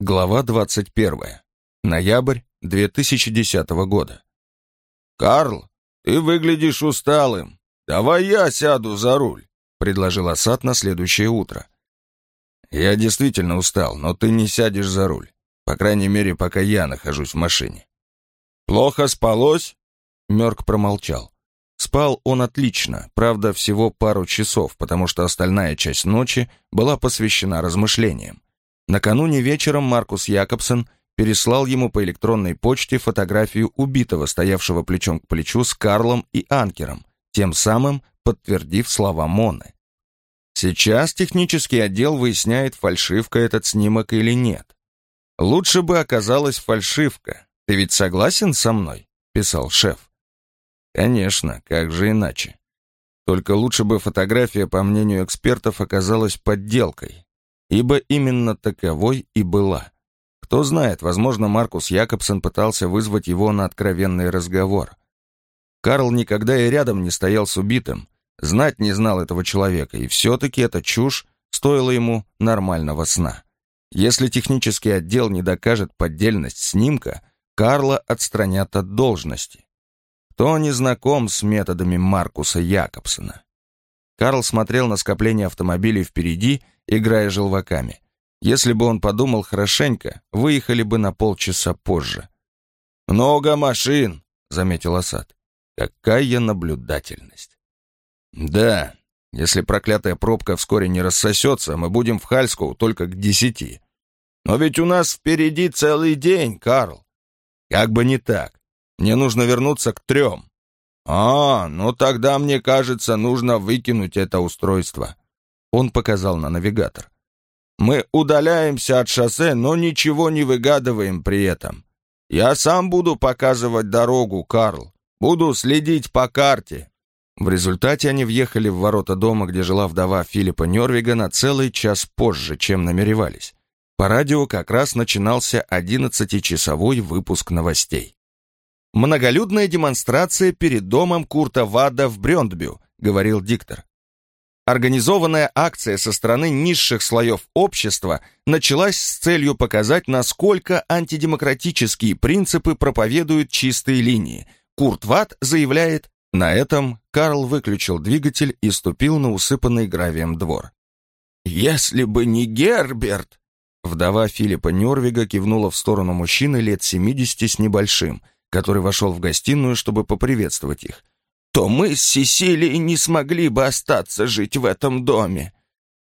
Глава 21. Ноябрь 2010 года. «Карл, ты выглядишь усталым. Давай я сяду за руль», — предложил Асад на следующее утро. «Я действительно устал, но ты не сядешь за руль. По крайней мере, пока я нахожусь в машине». «Плохо спалось?» Мёрк промолчал. Спал он отлично, правда, всего пару часов, потому что остальная часть ночи была посвящена размышлениям. Накануне вечером Маркус Якобсон переслал ему по электронной почте фотографию убитого, стоявшего плечом к плечу с Карлом и Анкером, тем самым подтвердив слова Моны. Сейчас технический отдел выясняет, фальшивка этот снимок или нет. «Лучше бы оказалась фальшивка. Ты ведь согласен со мной?» — писал шеф. «Конечно, как же иначе. Только лучше бы фотография, по мнению экспертов, оказалась подделкой ибо именно таковой и была. Кто знает, возможно, Маркус Якобсон пытался вызвать его на откровенный разговор. Карл никогда и рядом не стоял с убитым, знать не знал этого человека, и все-таки эта чушь стоила ему нормального сна. Если технический отдел не докажет поддельность снимка, Карла отстранят от должности. Кто не знаком с методами Маркуса Якобсона? Карл смотрел на скопление автомобилей впереди, играя желваками. Если бы он подумал хорошенько, выехали бы на полчаса позже. «Много машин», — заметил Асад. «Какая наблюдательность!» «Да, если проклятая пробка вскоре не рассосется, мы будем в Хальскоу только к десяти. Но ведь у нас впереди целый день, Карл. Как бы не так. Мне нужно вернуться к трем. «А, ну тогда, мне кажется, нужно выкинуть это устройство». Он показал на навигатор. «Мы удаляемся от шоссе, но ничего не выгадываем при этом. Я сам буду показывать дорогу, Карл. Буду следить по карте». В результате они въехали в ворота дома, где жила вдова Филиппа Нервига, на целый час позже, чем намеревались. По радио как раз начинался 11-часовой выпуск новостей. «Многолюдная демонстрация перед домом Курта Вада в Брёндбю», — говорил диктор. Организованная акция со стороны низших слоев общества началась с целью показать, насколько антидемократические принципы проповедуют чистые линии. Курт Вад заявляет, на этом Карл выключил двигатель и ступил на усыпанный гравием двор. «Если бы не Герберт!» Вдова Филиппа Нервига кивнула в сторону мужчины лет 70 с небольшим — который вошел в гостиную, чтобы поприветствовать их, то мы с Сесилией не смогли бы остаться жить в этом доме.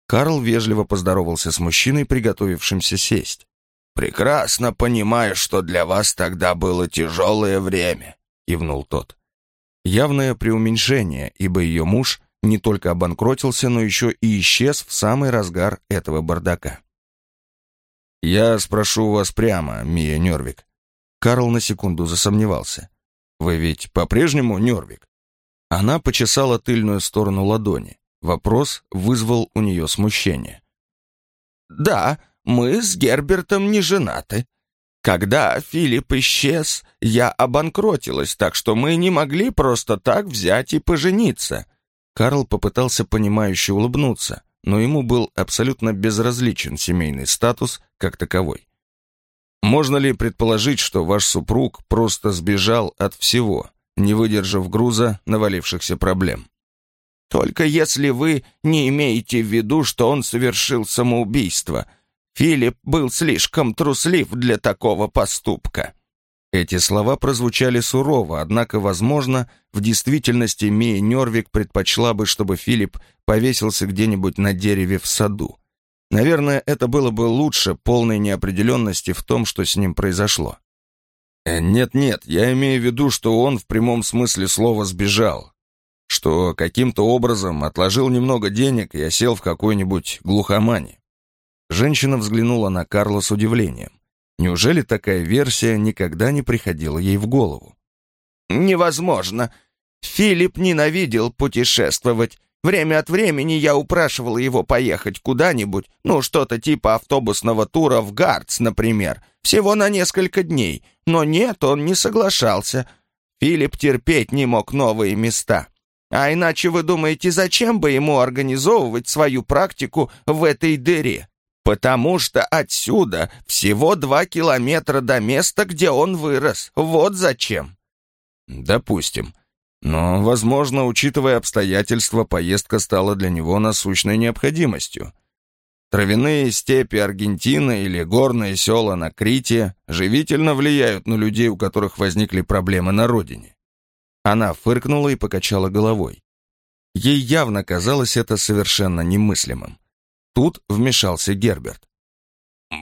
Карл вежливо поздоровался с мужчиной, приготовившимся сесть. «Прекрасно понимаю, что для вас тогда было тяжелое время», — кивнул тот. Явное преуменьшение, ибо ее муж не только обанкротился, но еще и исчез в самый разгар этого бардака. «Я спрошу вас прямо, Мия Нервик. Карл на секунду засомневался. «Вы ведь по-прежнему Нервик?» Она почесала тыльную сторону ладони. Вопрос вызвал у нее смущение. «Да, мы с Гербертом не женаты. Когда Филипп исчез, я обанкротилась, так что мы не могли просто так взять и пожениться». Карл попытался понимающе улыбнуться, но ему был абсолютно безразличен семейный статус как таковой. Можно ли предположить, что ваш супруг просто сбежал от всего, не выдержав груза навалившихся проблем? Только если вы не имеете в виду, что он совершил самоубийство. Филипп был слишком труслив для такого поступка. Эти слова прозвучали сурово, однако, возможно, в действительности Мия Нервик предпочла бы, чтобы Филипп повесился где-нибудь на дереве в саду. Наверное, это было бы лучше полной неопределенности в том, что с ним произошло. Э, нет-нет, я имею в виду, что он в прямом смысле слова сбежал. Что каким-то образом отложил немного денег и осел в какой-нибудь глухомане. Женщина взглянула на Карла с удивлением. Неужели такая версия никогда не приходила ей в голову? «Невозможно. Филипп ненавидел путешествовать. Время от времени я упрашивала его поехать куда-нибудь, ну, что-то типа автобусного тура в Гардс, например, всего на несколько дней. Но нет, он не соглашался. Филипп терпеть не мог новые места. А иначе вы думаете, зачем бы ему организовывать свою практику в этой дыре? Потому что отсюда всего два километра до места, где он вырос. Вот зачем. Допустим. Но, возможно, учитывая обстоятельства, поездка стала для него насущной необходимостью. Травяные степи Аргентины или горные села на Крите живительно влияют на людей, у которых возникли проблемы на родине. Она фыркнула и покачала головой. Ей явно казалось это совершенно немыслимым. Тут вмешался Герберт.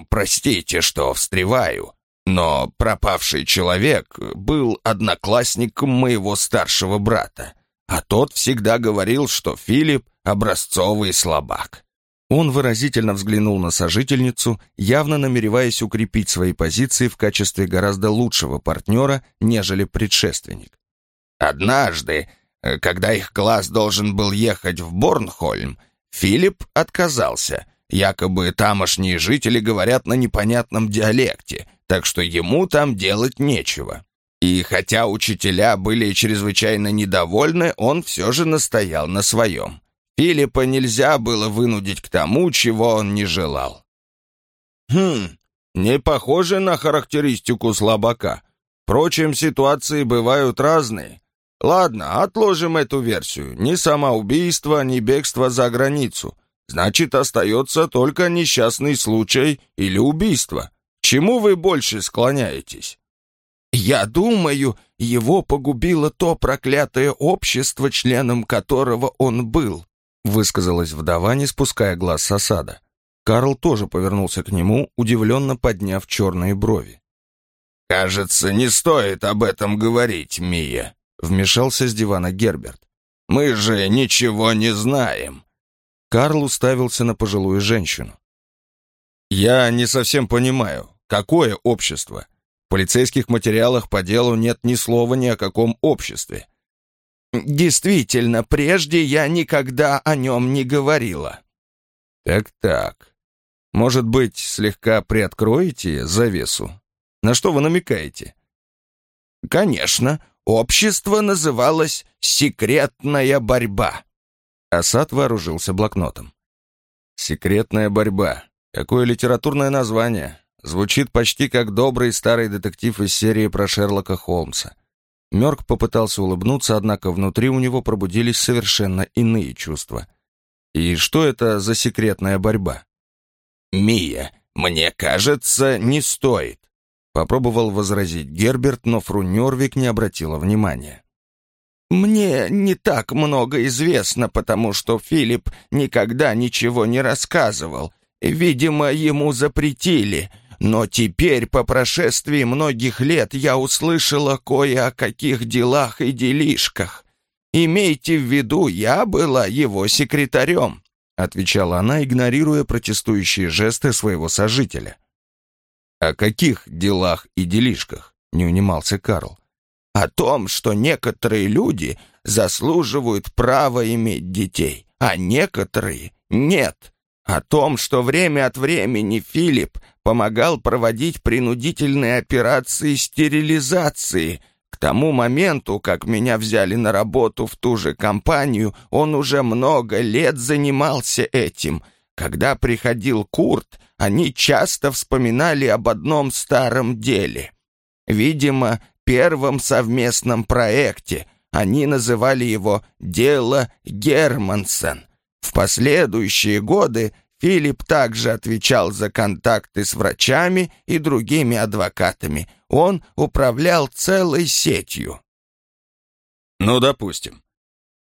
«Простите, что встреваю, но пропавший человек был одноклассником моего старшего брата, а тот всегда говорил, что Филипп — образцовый слабак». Он выразительно взглянул на сожительницу, явно намереваясь укрепить свои позиции в качестве гораздо лучшего партнера, нежели предшественник. «Однажды, когда их класс должен был ехать в Борнхольм, Филипп отказался. Якобы тамошние жители говорят на непонятном диалекте, так что ему там делать нечего. И хотя учителя были чрезвычайно недовольны, он все же настоял на своем. Филиппа нельзя было вынудить к тому, чего он не желал. «Хм, не похоже на характеристику слабака. Впрочем, ситуации бывают разные. Ладно, отложим эту версию. Ни самоубийство, ни бегство за границу. Значит, остается только несчастный случай или убийство. Чему вы больше склоняетесь? Я думаю, его погубило то проклятое общество, членом которого он был, высказалась вдова, не спуская глаз с осада. Карл тоже повернулся к нему, удивленно подняв черные брови. «Кажется, не стоит об этом говорить, Мия», Вмешался с дивана Герберт. «Мы же ничего не знаем!» Карл уставился на пожилую женщину. «Я не совсем понимаю, какое общество? В полицейских материалах по делу нет ни слова ни о каком обществе». «Действительно, прежде я никогда о нем не говорила». «Так-так. Может быть, слегка приоткроете завесу? На что вы намекаете?» «Конечно, Общество называлось «Секретная борьба». Асад вооружился блокнотом. «Секретная борьба. Какое литературное название. Звучит почти как добрый старый детектив из серии про Шерлока Холмса». Мёрк попытался улыбнуться, однако внутри у него пробудились совершенно иные чувства. «И что это за секретная борьба?» «Мия, мне кажется, не стоит. Попробовал возразить Герберт, но фру Нервик не обратила внимания. «Мне не так много известно, потому что Филипп никогда ничего не рассказывал. Видимо, ему запретили. Но теперь, по прошествии многих лет, я услышала кое о каких делах и делишках. Имейте в виду, я была его секретарем», отвечала она, игнорируя протестующие жесты своего сожителя. «О каких делах и делишках?» — не унимался Карл. «О том, что некоторые люди заслуживают права иметь детей, а некоторые — нет. О том, что время от времени Филипп помогал проводить принудительные операции стерилизации. К тому моменту, как меня взяли на работу в ту же компанию, он уже много лет занимался этим. Когда приходил Курт, они часто вспоминали об одном старом деле. Видимо, первом совместном проекте. Они называли его «Дело Германсен». В последующие годы Филипп также отвечал за контакты с врачами и другими адвокатами. Он управлял целой сетью. Ну, допустим.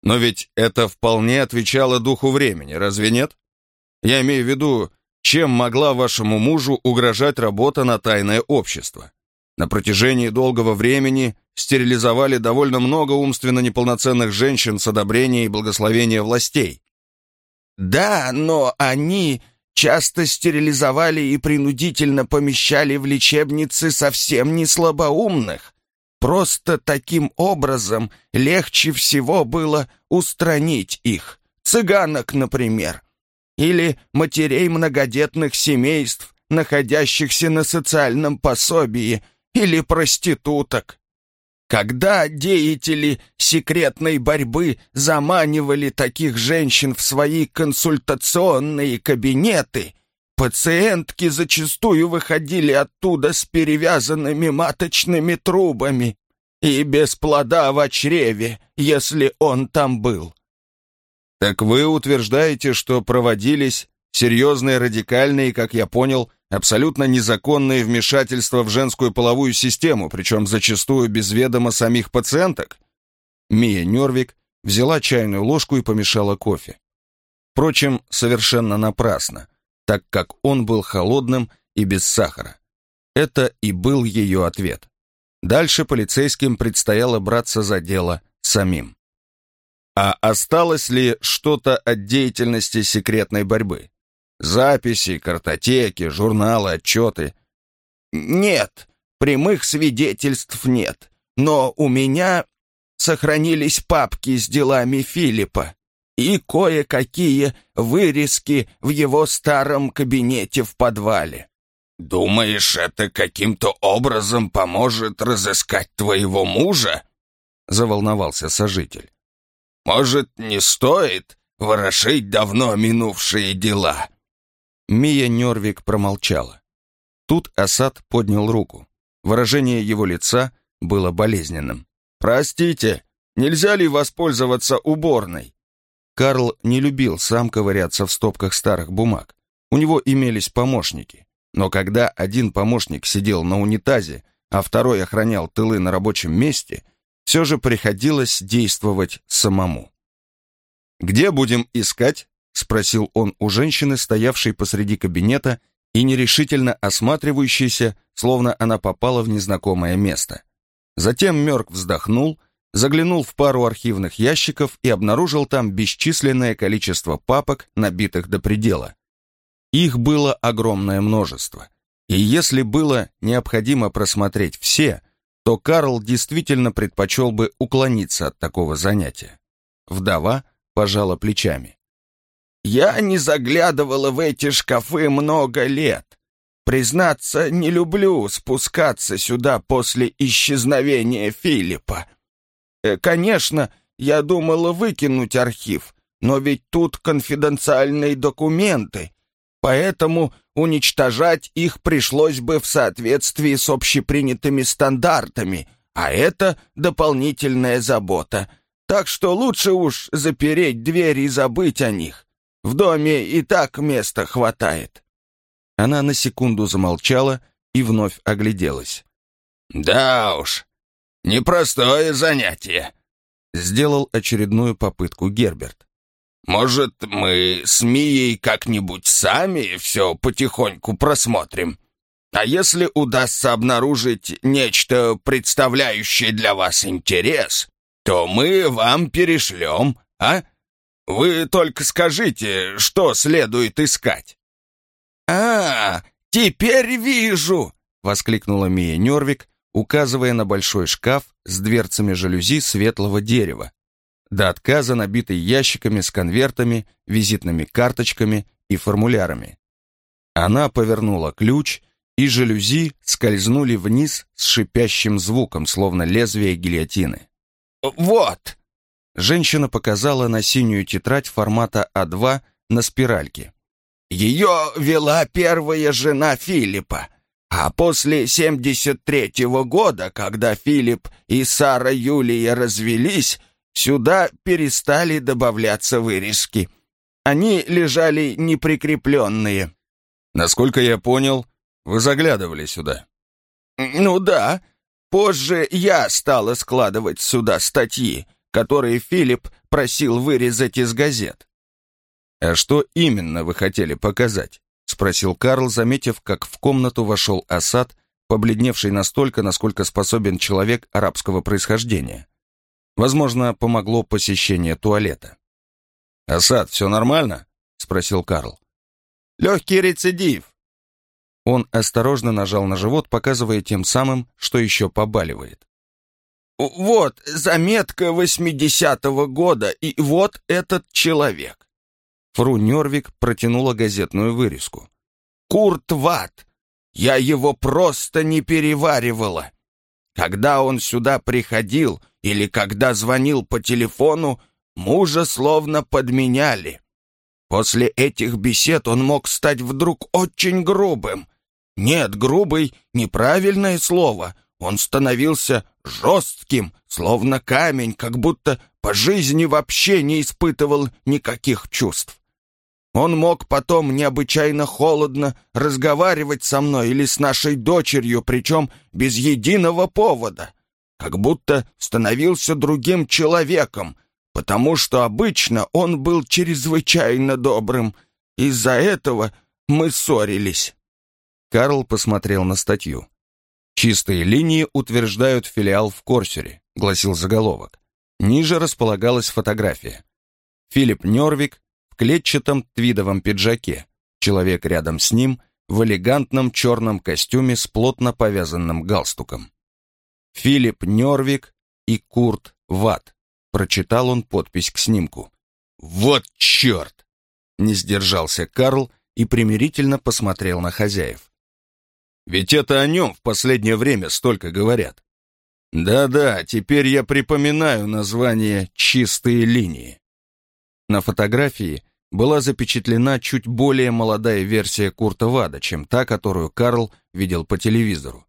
Но ведь это вполне отвечало духу времени, разве нет? Я имею в виду, чем могла вашему мужу угрожать работа на тайное общество? На протяжении долгого времени стерилизовали довольно много умственно неполноценных женщин с одобрения и благословения властей. Да, но они часто стерилизовали и принудительно помещали в лечебницы совсем не слабоумных. Просто таким образом легче всего было устранить их. Цыганок, например или матерей многодетных семейств, находящихся на социальном пособии, или проституток. Когда деятели секретной борьбы заманивали таких женщин в свои консультационные кабинеты, Пациентки зачастую выходили оттуда с перевязанными маточными трубами и без плода в чреве, если он там был. Так вы утверждаете, что проводились серьезные радикальные, как я понял, абсолютно незаконные вмешательства в женскую половую систему, причем зачастую без ведома самих пациенток? Мия Нервик взяла чайную ложку и помешала кофе. Впрочем, совершенно напрасно так как он был холодным и без сахара. Это и был ее ответ. Дальше полицейским предстояло браться за дело самим. А осталось ли что-то от деятельности секретной борьбы? Записи, картотеки, журналы, отчеты? Нет, прямых свидетельств нет. Но у меня сохранились папки с делами Филиппа и кое-какие вырезки в его старом кабинете в подвале. «Думаешь, это каким-то образом поможет разыскать твоего мужа?» — заволновался сожитель. «Может, не стоит ворошить давно минувшие дела?» Мия Нервик промолчала. Тут Асад поднял руку. Выражение его лица было болезненным. «Простите, нельзя ли воспользоваться уборной?» Карл не любил сам ковыряться в стопках старых бумаг. У него имелись помощники. Но когда один помощник сидел на унитазе, а второй охранял тылы на рабочем месте, все же приходилось действовать самому. «Где будем искать?» — спросил он у женщины, стоявшей посреди кабинета и нерешительно осматривающейся, словно она попала в незнакомое место. Затем Мёрк вздохнул — заглянул в пару архивных ящиков и обнаружил там бесчисленное количество папок, набитых до предела. Их было огромное множество. И если было необходимо просмотреть все, то Карл действительно предпочел бы уклониться от такого занятия. Вдова пожала плечами. «Я не заглядывала в эти шкафы много лет. Признаться, не люблю спускаться сюда после исчезновения Филиппа. Э, конечно, я думала выкинуть архив, но ведь тут конфиденциальные документы, поэтому уничтожать их пришлось бы в соответствии с общепринятыми стандартами, а это дополнительная забота. Так что лучше уж запереть дверь и забыть о них. В доме и так места хватает. Она на секунду замолчала и вновь огляделась. «Да уж, «Непростое занятие», — сделал очередную попытку Герберт. «Может, мы с Мией как-нибудь сами все потихоньку просмотрим? А если удастся обнаружить нечто, представляющее для вас интерес, то мы вам перешлем, а? Вы только скажите, что следует искать». «А, теперь вижу!» — воскликнула Мия Нервик, указывая на большой шкаф с дверцами жалюзи светлого дерева, до отказа набитый ящиками с конвертами, визитными карточками и формулярами. Она повернула ключ, и жалюзи скользнули вниз с шипящим звуком, словно лезвие гильотины. «Вот!» Женщина показала на синюю тетрадь формата А2 на спиральке. «Ее вела первая жена Филиппа. А после 73-го года, когда Филипп и Сара Юлия развелись, сюда перестали добавляться вырезки. Они лежали неприкрепленные. Насколько я понял, вы заглядывали сюда. Ну да. Позже я стала складывать сюда статьи, которые Филипп просил вырезать из газет. А что именно вы хотели показать? — спросил Карл, заметив, как в комнату вошел Асад, побледневший настолько, насколько способен человек арабского происхождения. Возможно, помогло посещение туалета. «Асад, все нормально?» — спросил Карл. «Легкий рецидив». Он осторожно нажал на живот, показывая тем самым, что еще побаливает. «Вот заметка восьмидесятого года, и вот этот человек. Фру Нервик протянула газетную вырезку. «Курт Ват! Я его просто не переваривала. Когда он сюда приходил или когда звонил по телефону, мужа словно подменяли. После этих бесед он мог стать вдруг очень грубым. Нет, грубый — неправильное слово. Он становился жестким, словно камень, как будто по жизни вообще не испытывал никаких чувств. Он мог потом необычайно холодно разговаривать со мной или с нашей дочерью, причем без единого повода, как будто становился другим человеком, потому что обычно он был чрезвычайно добрым. Из-за этого мы ссорились. Карл посмотрел на статью. «Чистые линии утверждают филиал в Корсере», — гласил заголовок. Ниже располагалась фотография. Филипп Нервик в клетчатом твидовом пиджаке, человек рядом с ним в элегантном черном костюме с плотно повязанным галстуком. Филипп Нервик и Курт Ватт. Прочитал он подпись к снимку. «Вот черт!» Не сдержался Карл и примирительно посмотрел на хозяев. «Ведь это о нем в последнее время столько говорят». «Да-да, теперь я припоминаю название «Чистые линии». На фотографии была запечатлена чуть более молодая версия Курта Вада, чем та, которую Карл видел по телевизору.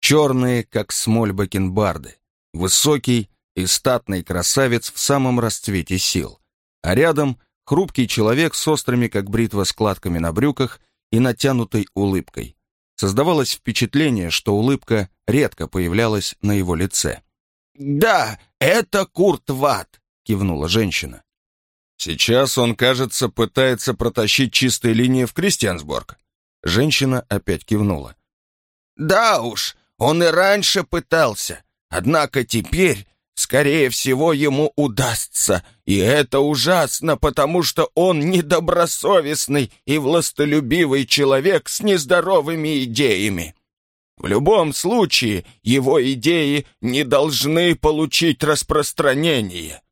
Черные, как смоль бакенбарды, высокий и статный красавец в самом расцвете сил. А рядом хрупкий человек с острыми, как бритва, складками на брюках и натянутой улыбкой. Создавалось впечатление, что улыбка редко появлялась на его лице. «Да, это Курт Ват», — кивнула женщина. Сейчас он, кажется, пытается протащить чистые линии в Кристиансборг. Женщина опять кивнула. Да уж, он и раньше пытался. Однако теперь, скорее всего, ему удастся. И это ужасно, потому что он недобросовестный и властолюбивый человек с нездоровыми идеями. В любом случае, его идеи не должны получить распространение.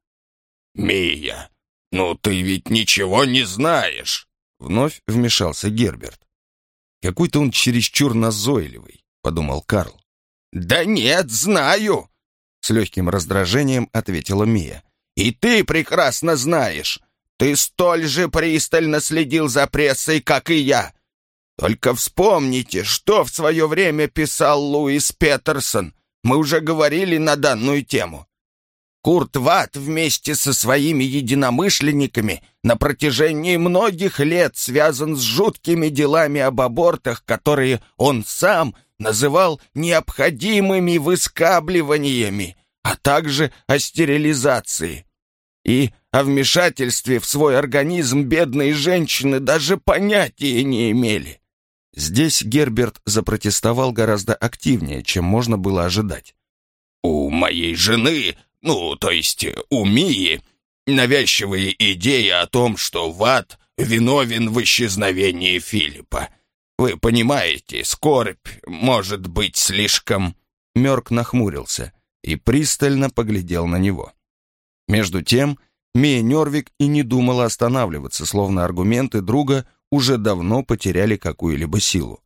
«Мия, «Ну ты ведь ничего не знаешь!» Вновь вмешался Герберт. «Какой-то он чересчур назойливый», — подумал Карл. «Да нет, знаю!» С легким раздражением ответила Мия. «И ты прекрасно знаешь! Ты столь же пристально следил за прессой, как и я! Только вспомните, что в свое время писал Луис Петерсон. Мы уже говорили на данную тему. Курт Ватт вместе со своими единомышленниками на протяжении многих лет связан с жуткими делами об абортах, которые он сам называл необходимыми выскабливаниями, а также о стерилизации. И о вмешательстве в свой организм бедные женщины даже понятия не имели. Здесь Герберт запротестовал гораздо активнее, чем можно было ожидать. «У моей жены ну, то есть у Мии, навязчивые идеи о том, что Ват виновен в исчезновении Филиппа. Вы понимаете, скорбь может быть слишком...» Мёрк нахмурился и пристально поглядел на него. Между тем, Мия Нервик и не думала останавливаться, словно аргументы друга уже давно потеряли какую-либо силу.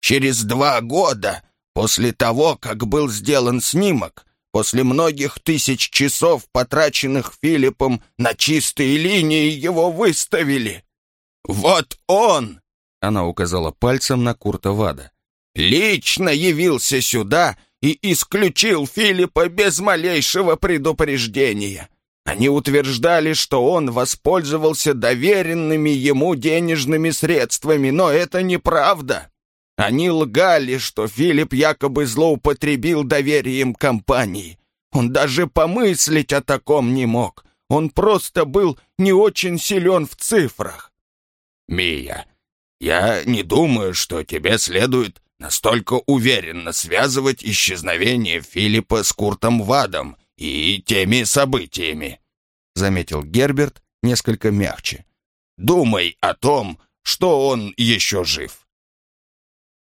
«Через два года, после того, как был сделан снимок, После многих тысяч часов, потраченных Филиппом на чистые линии, его выставили. Вот он, она указала пальцем на Курта Вада, лично явился сюда и исключил Филиппа без малейшего предупреждения. Они утверждали, что он воспользовался доверенными ему денежными средствами, но это неправда. Они лгали, что Филипп якобы злоупотребил доверием компании. Он даже помыслить о таком не мог. Он просто был не очень силен в цифрах. «Мия, я не думаю, что тебе следует настолько уверенно связывать исчезновение Филиппа с Куртом Вадом и теми событиями», заметил Герберт несколько мягче. «Думай о том, что он еще жив».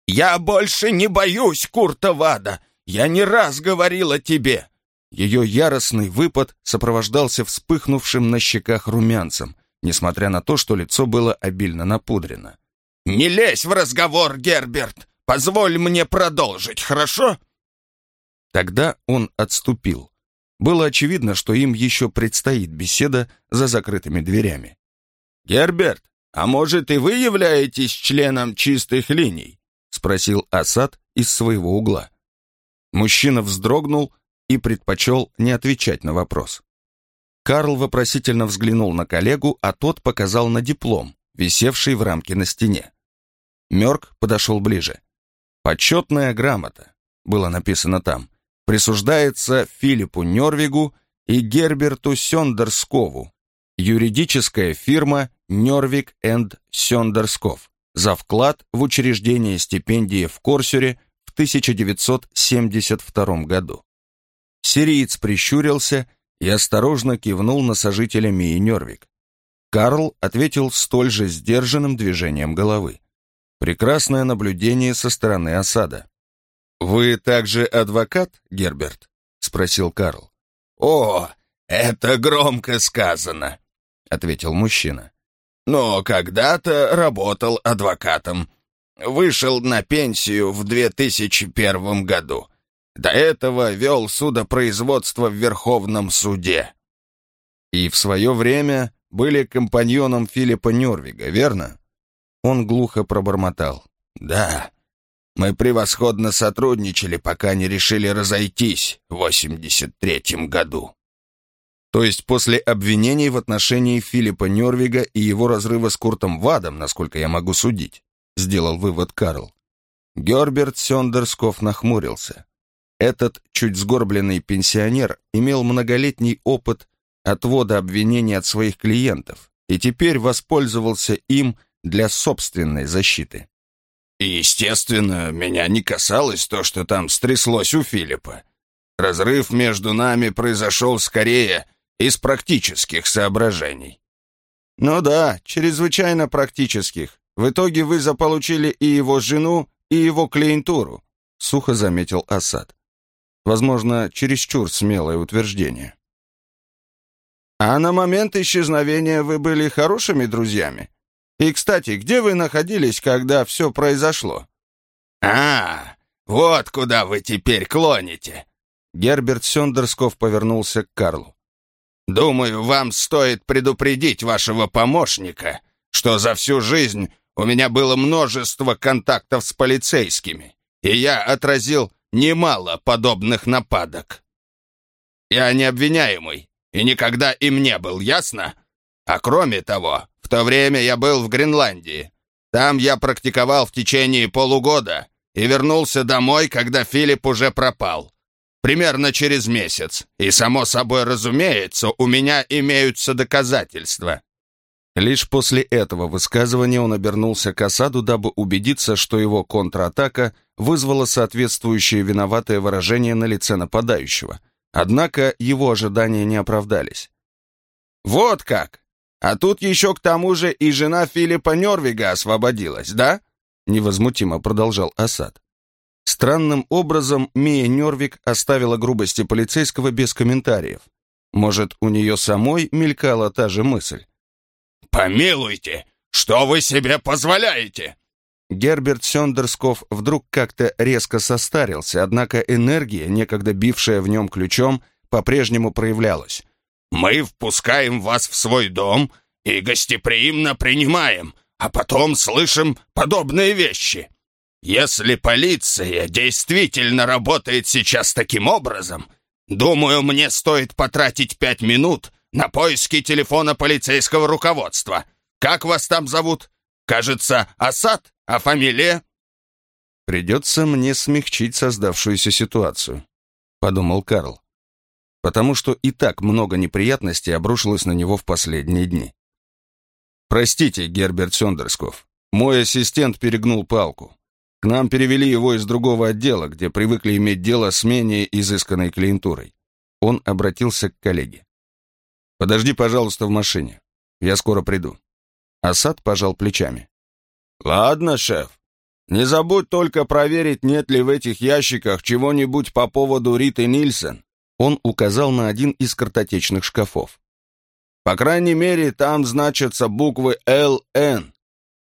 «Я больше не боюсь Курта Вада! Я не раз говорила тебе!» Ее яростный выпад сопровождался вспыхнувшим на щеках румянцем, несмотря на то, что лицо было обильно напудрено. «Не лезь в разговор, Герберт! Позволь мне продолжить, хорошо?» Тогда он отступил. Было очевидно, что им еще предстоит беседа за закрытыми дверями. Герберт, а может и вы являетесь членом чистых линий? Спросил Асад из своего угла. Мужчина вздрогнул и предпочел не отвечать на вопрос. Карл вопросительно взглянул на коллегу, а тот показал на диплом, висевший в рамке на стене. Мёрк подошел ближе. «Почетная грамота», было написано там, присуждается Филиппу Нервигу и Герберту Сёндерскову, юридическая фирма Нервиг энд Сёндерсков, за вклад в учреждение стипендии в Корсюре в 1972 году. Сириец прищурился и осторожно кивнул на сожителя Мии Нервиг. Карл ответил столь же сдержанным движением головы. Прекрасное наблюдение со стороны осада. «Вы также адвокат, Герберт?» — спросил Карл. «О, это громко сказано», — ответил мужчина. «Но когда-то работал адвокатом. Вышел на пенсию в 2001 году. До этого вел судопроизводство в Верховном суде». «И в свое время были компаньоном Филиппа Нервига, верно?» Он глухо пробормотал. «Да, мы превосходно сотрудничали, пока не решили разойтись в 83-м году». То есть после обвинений в отношении Филиппа Нервига и его разрыва с Куртом Вадом, насколько я могу судить, сделал вывод Карл. Герберт Сёндерсков нахмурился. Этот чуть сгорбленный пенсионер имел многолетний опыт отвода обвинений от своих клиентов и теперь воспользовался им для собственной защиты. И, естественно, меня не касалось то, что там стряслось у Филиппа. Разрыв между нами произошел скорее из практических соображений. Ну да, чрезвычайно практических. В итоге вы заполучили и его жену, и его клиентуру, сухо заметил Асад. Возможно, чересчур смелое утверждение. А на момент исчезновения вы были хорошими друзьями? И, кстати, где вы находились, когда все произошло?» «А, вот куда вы теперь клоните!» Герберт Сёндерсков повернулся к Карлу. «Думаю, вам стоит предупредить вашего помощника, что за всю жизнь у меня было множество контактов с полицейскими, и я отразил немало подобных нападок. Я не обвиняемый и никогда им не был, ясно? А кроме того, в то время я был в Гренландии. Там я практиковал в течение полугода и вернулся домой, когда Филипп уже пропал. Примерно через месяц. И, само собой разумеется, у меня имеются доказательства». Лишь после этого высказывания он обернулся к осаду, дабы убедиться, что его контратака вызвала соответствующее виноватое выражение на лице нападающего. Однако его ожидания не оправдались. «Вот как! А тут еще к тому же и жена Филиппа Нервига освободилась, да?» Невозмутимо продолжал Асад. Странным образом Мия Нервик оставила грубости полицейского без комментариев. Может, у нее самой мелькала та же мысль. «Помилуйте! Что вы себе позволяете?» Герберт Сёндерсков вдруг как-то резко состарился, однако энергия, некогда бившая в нем ключом, по-прежнему проявлялась. Мы впускаем вас в свой дом и гостеприимно принимаем, а потом слышим подобные вещи. Если полиция действительно работает сейчас таким образом, думаю, мне стоит потратить пять минут на поиски телефона полицейского руководства. Как вас там зовут? Кажется, Асад, а фамилия? Придется мне смягчить создавшуюся ситуацию, подумал Карл потому что и так много неприятностей обрушилось на него в последние дни. «Простите, Герберт Сёндерсков, мой ассистент перегнул палку. К нам перевели его из другого отдела, где привыкли иметь дело с менее изысканной клиентурой. Он обратился к коллеге. «Подожди, пожалуйста, в машине. Я скоро приду». Асад пожал плечами. «Ладно, шеф. Не забудь только проверить, нет ли в этих ящиках чего-нибудь по поводу Риты Нильсон. Он указал на один из картотечных шкафов. «По крайней мере, там значатся буквы «ЛН»,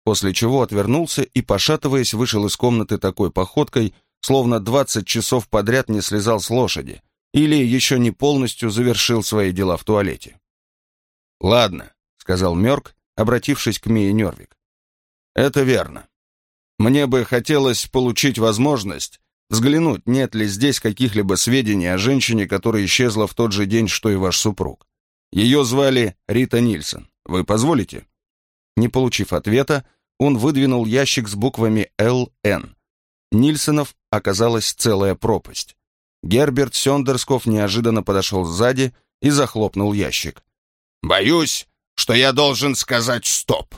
после чего отвернулся и, пошатываясь, вышел из комнаты такой походкой, словно 20 часов подряд не слезал с лошади или еще не полностью завершил свои дела в туалете. «Ладно», — сказал Мёрк обратившись к Мии Нервик. «Это верно. Мне бы хотелось получить возможность взглянуть, нет ли здесь каких-либо сведений о женщине, которая исчезла в тот же день, что и ваш супруг. Ее звали Рита Нильсон. Вы позволите?» Не получив ответа, он выдвинул ящик с буквами «ЛН». Нильсонов оказалась целая пропасть. Герберт Сёндерсков неожиданно подошел сзади и захлопнул ящик. «Боюсь, что я должен сказать «стоп».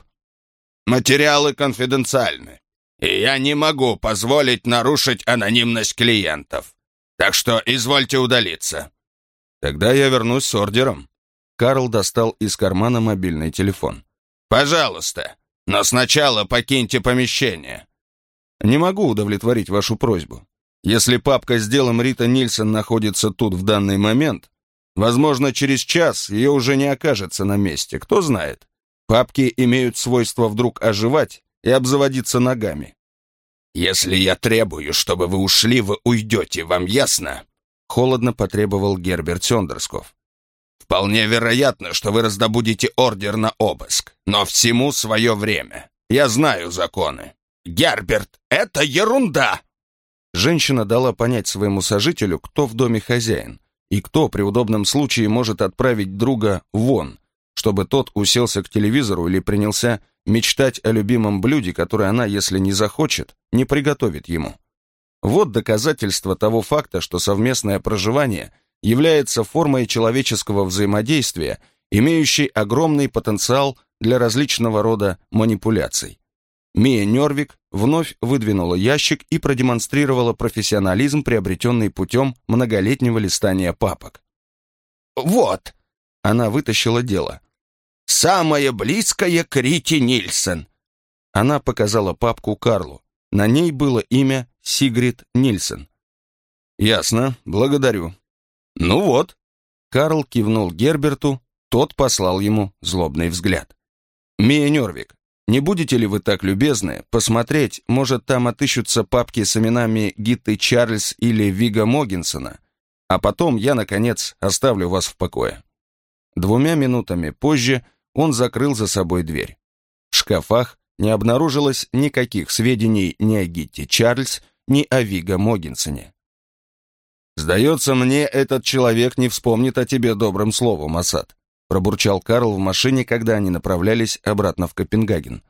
Материалы конфиденциальны и я не могу позволить нарушить анонимность клиентов. Так что извольте удалиться». «Тогда я вернусь с ордером». Карл достал из кармана мобильный телефон. «Пожалуйста, но сначала покиньте помещение». «Не могу удовлетворить вашу просьбу. Если папка с делом Рита Нильсон находится тут в данный момент, возможно, через час ее уже не окажется на месте, кто знает. Папки имеют свойство вдруг оживать и обзаводиться ногами. «Если я требую, чтобы вы ушли, вы уйдете, вам ясно?» Холодно потребовал Герберт Сёндерсков. «Вполне вероятно, что вы раздобудете ордер на обыск, но всему свое время. Я знаю законы». «Герберт, это ерунда!» Женщина дала понять своему сожителю, кто в доме хозяин, и кто при удобном случае может отправить друга вон, чтобы тот уселся к телевизору или принялся мечтать о любимом блюде, которое она, если не захочет, не приготовит ему. Вот доказательство того факта, что совместное проживание является формой человеческого взаимодействия, имеющей огромный потенциал для различного рода манипуляций. Мия Нервик вновь выдвинула ящик и продемонстрировала профессионализм, приобретенный путем многолетнего листания папок. «Вот!» Она вытащила дело. Самое близкое к Рите Нильсон. Она показала папку Карлу. На ней было имя Сигрид Нильсон. «Ясно, благодарю». «Ну вот». Карл кивнул Герберту, тот послал ему злобный взгляд. «Мия Нервик, не будете ли вы так любезны посмотреть, может, там отыщутся папки с именами Гитты Чарльз или Вига Могинсона, а потом я, наконец, оставлю вас в покое». Двумя минутами позже он закрыл за собой дверь. В шкафах не обнаружилось никаких сведений ни о Гитте Чарльз, ни о Вига Могинсоне. «Сдается мне, этот человек не вспомнит о тебе добрым словом, Асад», пробурчал Карл в машине, когда они направлялись обратно в Копенгаген.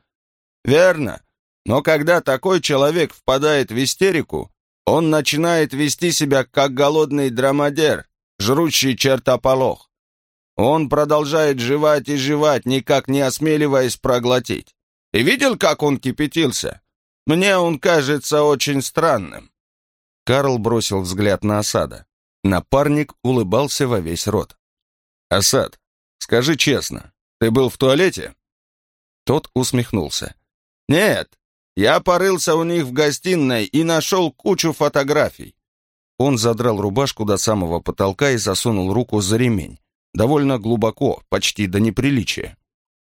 «Верно. Но когда такой человек впадает в истерику, он начинает вести себя как голодный драмадер, жрущий чертополох. Он продолжает жевать и жевать, никак не осмеливаясь проглотить. И видел, как он кипятился? Мне он кажется очень странным». Карл бросил взгляд на Осада. Напарник улыбался во весь рот. «Осад, скажи честно, ты был в туалете?» Тот усмехнулся. «Нет, я порылся у них в гостиной и нашел кучу фотографий». Он задрал рубашку до самого потолка и засунул руку за ремень довольно глубоко, почти до неприличия.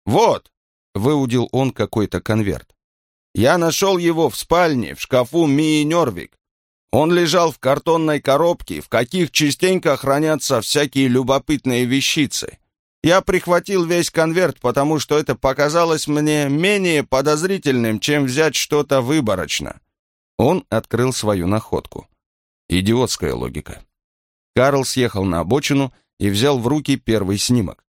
«Вот!» — выудил он какой-то конверт. «Я нашел его в спальне, в шкафу Мии Нервик. Он лежал в картонной коробке, в каких частенько хранятся всякие любопытные вещицы. Я прихватил весь конверт, потому что это показалось мне менее подозрительным, чем взять что-то выборочно». Он открыл свою находку. Идиотская логика. Карл съехал на обочину и взял в руки первый снимок.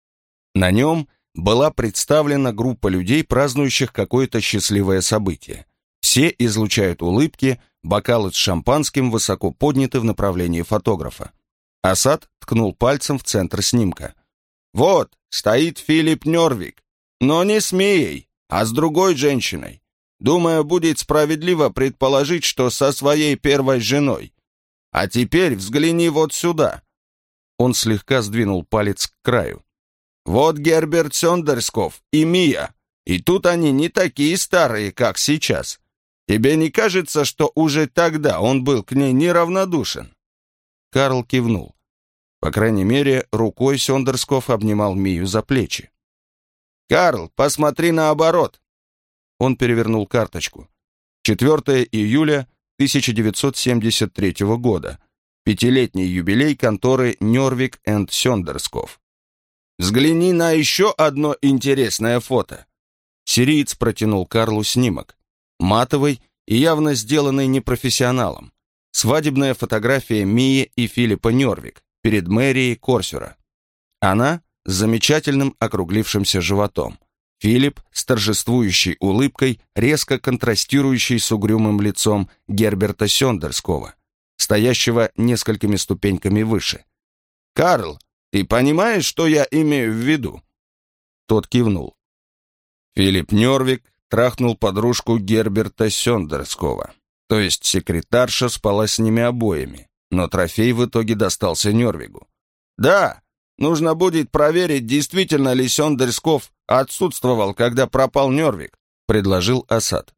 На нем была представлена группа людей, празднующих какое-то счастливое событие. Все излучают улыбки, бокалы с шампанским высоко подняты в направлении фотографа. Асад ткнул пальцем в центр снимка. «Вот, стоит Филипп Нервик, но не с Мией, а с другой женщиной. Думаю, будет справедливо предположить, что со своей первой женой. А теперь взгляни вот сюда. Он слегка сдвинул палец к краю. «Вот Герберт Сёндерсков и Мия. И тут они не такие старые, как сейчас. Тебе не кажется, что уже тогда он был к ней неравнодушен?» Карл кивнул. По крайней мере, рукой Сёндерсков обнимал Мию за плечи. «Карл, посмотри наоборот!» Он перевернул карточку. 4 июля 1973 года пятилетний юбилей конторы Нервик энд Сёндерсков. Взгляни на еще одно интересное фото. Сириец протянул Карлу снимок. Матовый и явно сделанный непрофессионалом. Свадебная фотография Мии и Филиппа Нервик перед мэрией Корсюра. Она с замечательным округлившимся животом. Филипп с торжествующей улыбкой, резко контрастирующей с угрюмым лицом Герберта Сёндерского, стоящего несколькими ступеньками выше. «Карл, ты понимаешь, что я имею в виду?» Тот кивнул. Филипп Нервик трахнул подружку Герберта Сёндерского. То есть секретарша спала с ними обоими, но трофей в итоге достался Нервигу. «Да, нужно будет проверить, действительно ли Сёндерсков отсутствовал, когда пропал Нервиг», — предложил Асад.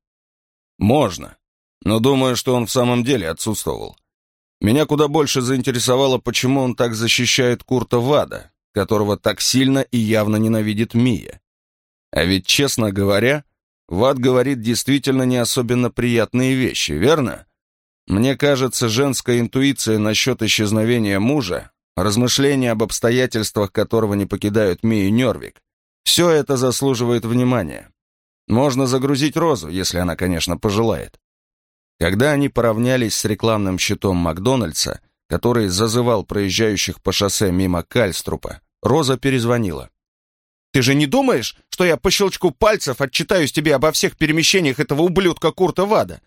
«Можно, но думаю, что он в самом деле отсутствовал. Меня куда больше заинтересовало, почему он так защищает Курта Вада, которого так сильно и явно ненавидит Мия. А ведь, честно говоря, Вад говорит действительно не особенно приятные вещи, верно? Мне кажется, женская интуиция насчет исчезновения мужа, размышления об обстоятельствах которого не покидают Мию Нервик, все это заслуживает внимания. Можно загрузить Розу, если она, конечно, пожелает. Когда они поравнялись с рекламным щитом Макдональдса, который зазывал проезжающих по шоссе мимо Кальструпа, Роза перезвонила. «Ты же не думаешь, что я по щелчку пальцев отчитаюсь тебе обо всех перемещениях этого ублюдка Курта Вада?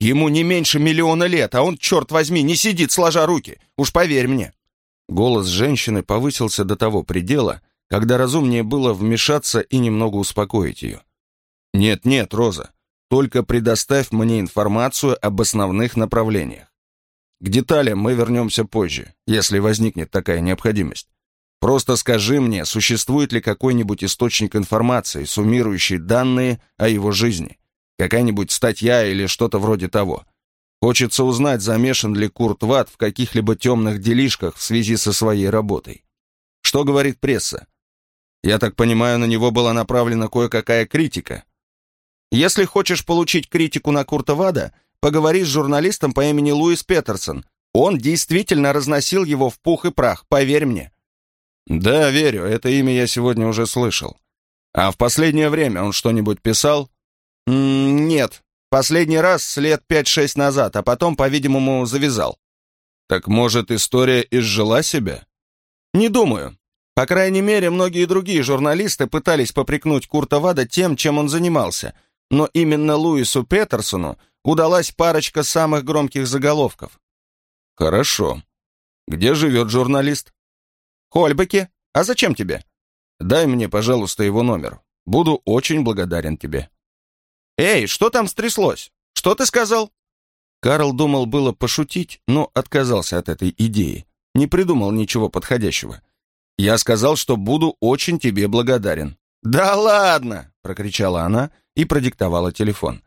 Ему не меньше миллиона лет, а он, черт возьми, не сидит сложа руки, уж поверь мне». Голос женщины повысился до того предела, когда разумнее было вмешаться и немного успокоить ее. «Нет-нет, Роза, только предоставь мне информацию об основных направлениях. К деталям мы вернемся позже, если возникнет такая необходимость. Просто скажи мне, существует ли какой-нибудь источник информации, суммирующий данные о его жизни? Какая-нибудь статья или что-то вроде того? Хочется узнать, замешан ли Курт Ватт в каких-либо темных делишках в связи со своей работой. Что говорит пресса? Я так понимаю, на него была направлена кое-какая критика. Если хочешь получить критику на Курта Вада, поговори с журналистом по имени Луис Петерсон. Он действительно разносил его в пух и прах, поверь мне». «Да, верю, это имя я сегодня уже слышал. А в последнее время он что-нибудь писал?» М -м «Нет, последний раз лет пять-шесть назад, а потом, по-видимому, завязал». «Так, может, история изжила себя?» «Не думаю. По крайней мере, многие другие журналисты пытались попрекнуть Курта Вада тем, чем он занимался — но именно Луису Петерсону удалась парочка самых громких заголовков. «Хорошо. Где живет журналист?» «Хольбеке. А зачем тебе?» «Дай мне, пожалуйста, его номер. Буду очень благодарен тебе». «Эй, что там стряслось? Что ты сказал?» Карл думал было пошутить, но отказался от этой идеи. Не придумал ничего подходящего. «Я сказал, что буду очень тебе благодарен». «Да ладно!» — прокричала она и продиктовала телефон.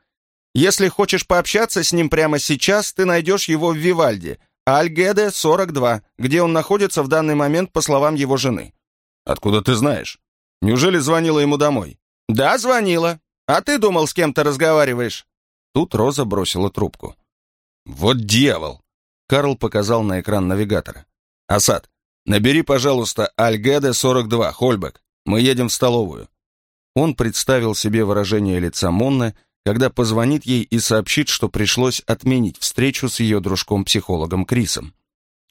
«Если хочешь пообщаться с ним прямо сейчас, ты найдешь его в Вивальде, Альгеде, 42, где он находится в данный момент, по словам его жены». «Откуда ты знаешь? Неужели звонила ему домой?» «Да, звонила. А ты думал, с кем то разговариваешь?» Тут Роза бросила трубку. «Вот дьявол!» Карл показал на экран навигатора. «Асад, набери, пожалуйста, Альгеде 42, Хольбек. Мы едем в столовую. Он представил себе выражение лица Монны, когда позвонит ей и сообщит, что пришлось отменить встречу с ее дружком-психологом Крисом.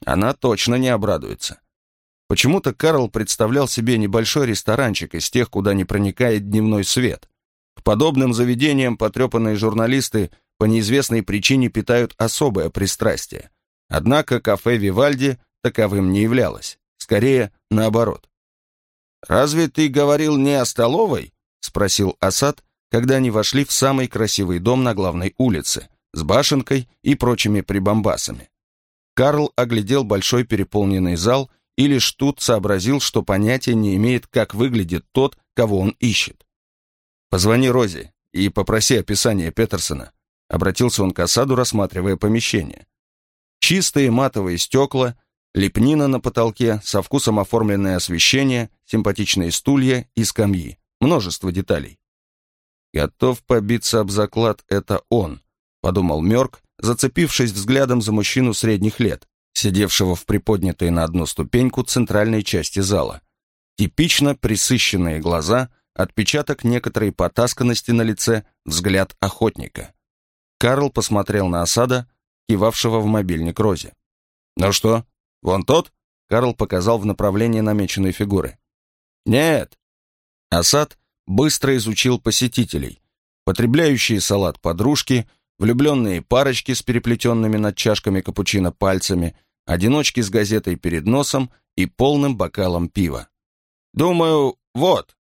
Она точно не обрадуется. Почему-то Карл представлял себе небольшой ресторанчик из тех, куда не проникает дневной свет. К подобным заведениям потрепанные журналисты по неизвестной причине питают особое пристрастие. Однако кафе «Вивальди» таковым не являлось. Скорее, наоборот. «Разве ты говорил не о столовой?» — спросил Асад, когда они вошли в самый красивый дом на главной улице, с башенкой и прочими прибамбасами. Карл оглядел большой переполненный зал и лишь тут сообразил, что понятия не имеет, как выглядит тот, кого он ищет. «Позвони Розе и попроси описание Петерсона», — обратился он к Асаду, рассматривая помещение. Чистые матовые стекла, Лепнина на потолке, со вкусом оформленное освещение, симпатичные стулья и скамьи. Множество деталей. «Готов побиться об заклад, это он», — подумал Мёрк, зацепившись взглядом за мужчину средних лет, сидевшего в приподнятой на одну ступеньку центральной части зала. Типично присыщенные глаза, отпечаток некоторой потасканности на лице, взгляд охотника. Карл посмотрел на осада, кивавшего в мобильник Розе. «Ну что, вон тот?» Карл показал в направлении намеченной фигуры. «Нет». Асад быстро изучил посетителей, потребляющие салат подружки, влюбленные парочки с переплетенными над чашками капучино пальцами, одиночки с газетой перед носом и полным бокалом пива. «Думаю, вот».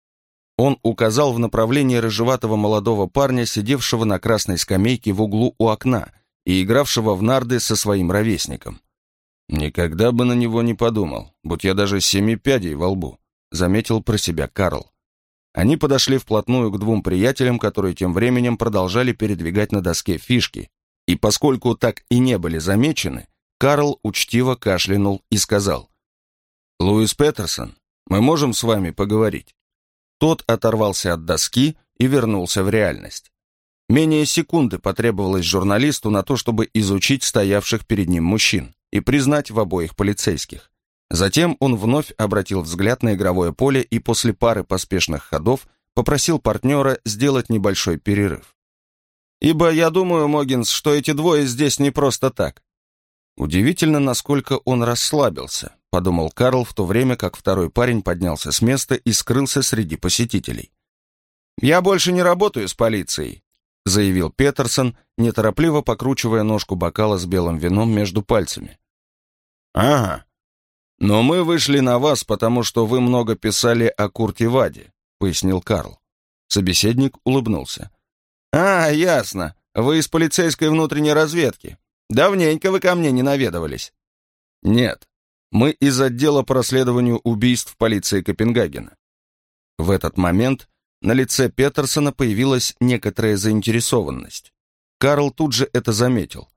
Он указал в направлении рыжеватого молодого парня, сидевшего на красной скамейке в углу у окна и игравшего в нарды со своим ровесником. «Никогда бы на него не подумал, будь я даже семи пядей во лбу», заметил про себя Карл. Они подошли вплотную к двум приятелям, которые тем временем продолжали передвигать на доске фишки, и поскольку так и не были замечены, Карл учтиво кашлянул и сказал, «Луис Петерсон, мы можем с вами поговорить?» Тот оторвался от доски и вернулся в реальность. Менее секунды потребовалось журналисту на то, чтобы изучить стоявших перед ним мужчин и признать в обоих полицейских. Затем он вновь обратил взгляд на игровое поле и после пары поспешных ходов попросил партнера сделать небольшой перерыв. «Ибо я думаю, Могинс, что эти двое здесь не просто так». Удивительно, насколько он расслабился, подумал Карл в то время, как второй парень поднялся с места и скрылся среди посетителей. «Я больше не работаю с полицией», заявил Петерсон, неторопливо покручивая ножку бокала с белым вином между пальцами. «Ага, «Но мы вышли на вас, потому что вы много писали о Курте Ваде», — пояснил Карл. Собеседник улыбнулся. «А, ясно. Вы из полицейской внутренней разведки. Давненько вы ко мне не наведывались». «Нет. Мы из отдела по расследованию убийств полиции Копенгагена». В этот момент на лице Петерсона появилась некоторая заинтересованность. Карл тут же это заметил.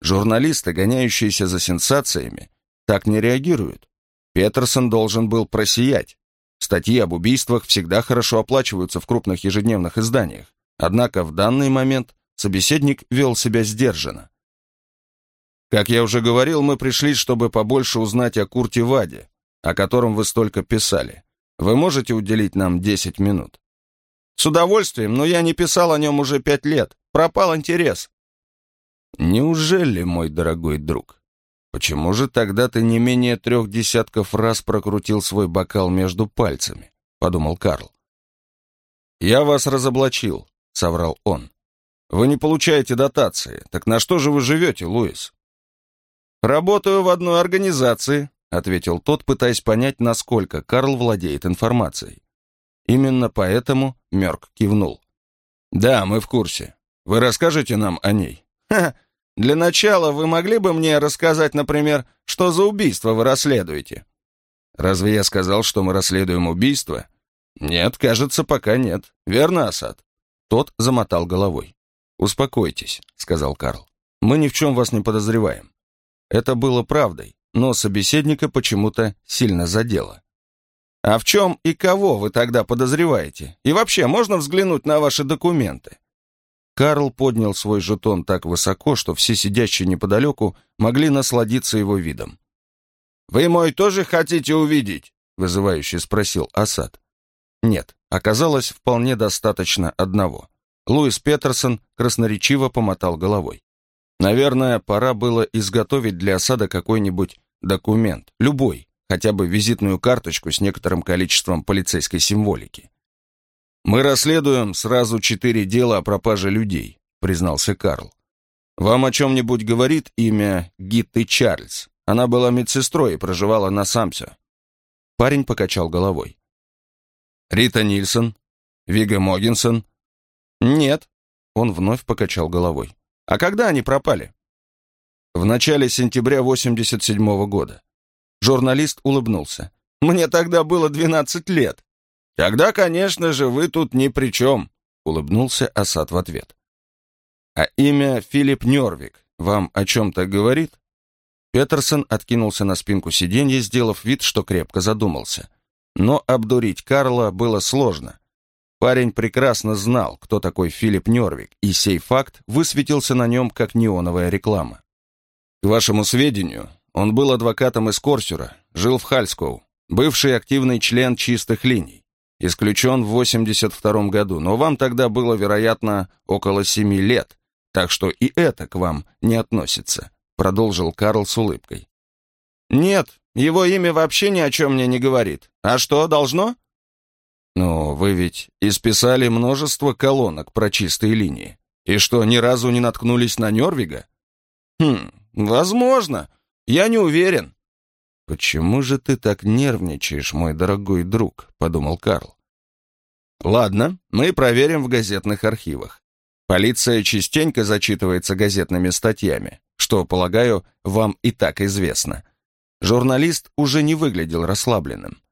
Журналисты, гоняющиеся за сенсациями, так не реагируют. Петерсон должен был просиять. Статьи об убийствах всегда хорошо оплачиваются в крупных ежедневных изданиях. Однако в данный момент собеседник вел себя сдержанно. Как я уже говорил, мы пришли, чтобы побольше узнать о Курте Ваде, о котором вы столько писали. Вы можете уделить нам 10 минут? С удовольствием, но я не писал о нем уже пять лет. Пропал интерес. Неужели, мой дорогой друг? Почему же тогда ты не менее трех десятков раз прокрутил свой бокал между пальцами? Подумал Карл. Я вас разоблачил, соврал он. Вы не получаете дотации. Так на что же вы живете, Луис? Работаю в одной организации, ответил тот, пытаясь понять, насколько Карл владеет информацией. Именно поэтому Мёрк кивнул. Да, мы в курсе. Вы расскажете нам о ней? Ха, для начала вы могли бы мне рассказать, например, что за убийство вы расследуете? Разве я сказал, что мы расследуем убийство? Нет, кажется, пока нет. Верно, Асад? Тот замотал головой. Успокойтесь, сказал Карл. Мы ни в чем вас не подозреваем. Это было правдой, но собеседника почему-то сильно задело. А в чем и кого вы тогда подозреваете? И вообще, можно взглянуть на ваши документы? Карл поднял свой жетон так высоко, что все сидящие неподалеку могли насладиться его видом. «Вы мой тоже хотите увидеть?» — вызывающе спросил Асад. Нет, оказалось вполне достаточно одного. Луис Петерсон красноречиво помотал головой. Наверное, пора было изготовить для Асада какой-нибудь документ, любой, хотя бы визитную карточку с некоторым количеством полицейской символики. «Мы расследуем сразу четыре дела о пропаже людей», — признался Карл. «Вам о чем-нибудь говорит имя Гитты Чарльз? Она была медсестрой и проживала на Самсе». Парень покачал головой. «Рита Нильсон? Вига Могинсон?» «Нет», — он вновь покачал головой. «А когда они пропали?» «В начале сентября 87 -го года». Журналист улыбнулся. «Мне тогда было 12 лет». «Тогда, конечно же, вы тут ни при чем», — улыбнулся Асад в ответ. «А имя Филипп Нервик вам о чем-то говорит?» Петерсон откинулся на спинку сиденья, сделав вид, что крепко задумался. Но обдурить Карла было сложно. Парень прекрасно знал, кто такой Филипп Нервик, и сей факт высветился на нем как неоновая реклама. К вашему сведению, он был адвокатом из Корсюра, жил в Хальскоу, бывший активный член чистых линий. Исключен в 82 году, но вам тогда было, вероятно, около семи лет, так что и это к вам не относится», — продолжил Карл с улыбкой. «Нет, его имя вообще ни о чем мне не говорит. А что, должно?» «Ну, вы ведь исписали множество колонок про чистые линии. И что, ни разу не наткнулись на Нервига?» «Хм, возможно. Я не уверен». «Почему же ты так нервничаешь, мой дорогой друг?» — подумал Карл. «Ладно, мы проверим в газетных архивах. Полиция частенько зачитывается газетными статьями, что, полагаю, вам и так известно. Журналист уже не выглядел расслабленным.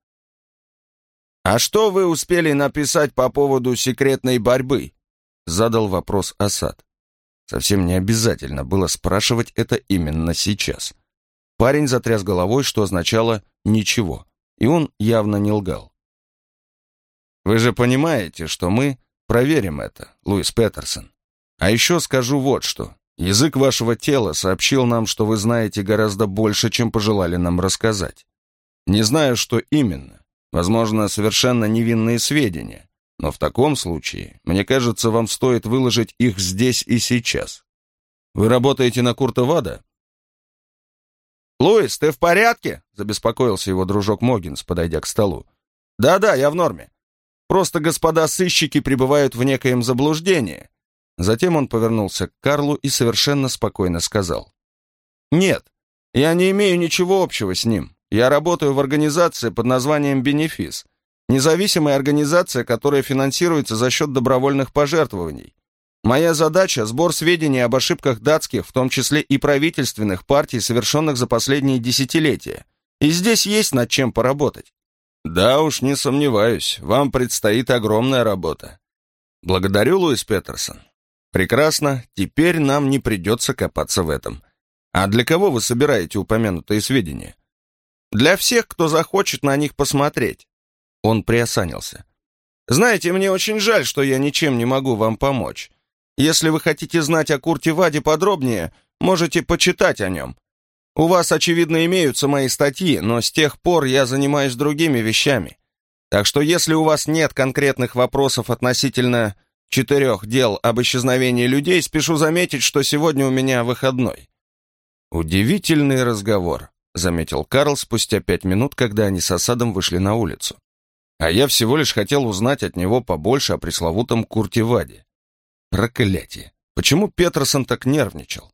«А что вы успели написать по поводу секретной борьбы?» Задал вопрос Асад. Совсем не обязательно было спрашивать это именно сейчас. Парень затряс головой, что означало «ничего», и он явно не лгал. «Вы же понимаете, что мы проверим это, Луис Петерсон. А еще скажу вот что. Язык вашего тела сообщил нам, что вы знаете гораздо больше, чем пожелали нам рассказать. Не знаю, что именно. Возможно, совершенно невинные сведения. Но в таком случае, мне кажется, вам стоит выложить их здесь и сейчас. Вы работаете на Курта Вада? «Луис, ты в порядке?» — забеспокоился его дружок Могинс, подойдя к столу. «Да-да, я в норме. Просто господа сыщики пребывают в некоем заблуждении». Затем он повернулся к Карлу и совершенно спокойно сказал. «Нет, я не имею ничего общего с ним. Я работаю в организации под названием «Бенефис». Независимая организация, которая финансируется за счет добровольных пожертвований. Моя задача – сбор сведений об ошибках датских, в том числе и правительственных партий, совершенных за последние десятилетия. И здесь есть над чем поработать. Да уж, не сомневаюсь, вам предстоит огромная работа. Благодарю, Луис Петерсон. Прекрасно, теперь нам не придется копаться в этом. А для кого вы собираете упомянутые сведения? Для всех, кто захочет на них посмотреть. Он приосанился. Знаете, мне очень жаль, что я ничем не могу вам помочь. Если вы хотите знать о Курте Ваде подробнее, можете почитать о нем. У вас, очевидно, имеются мои статьи, но с тех пор я занимаюсь другими вещами. Так что если у вас нет конкретных вопросов относительно четырех дел об исчезновении людей, спешу заметить, что сегодня у меня выходной». «Удивительный разговор», — заметил Карл спустя пять минут, когда они с осадом вышли на улицу. «А я всего лишь хотел узнать от него побольше о пресловутом Курте Ваде. Проклятие! Почему Петерсон так нервничал?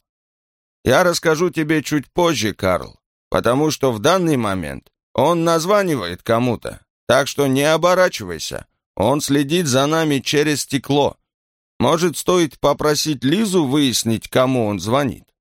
Я расскажу тебе чуть позже, Карл, потому что в данный момент он названивает кому-то, так что не оборачивайся. Он следит за нами через стекло. Может, стоит попросить Лизу выяснить, кому он звонит?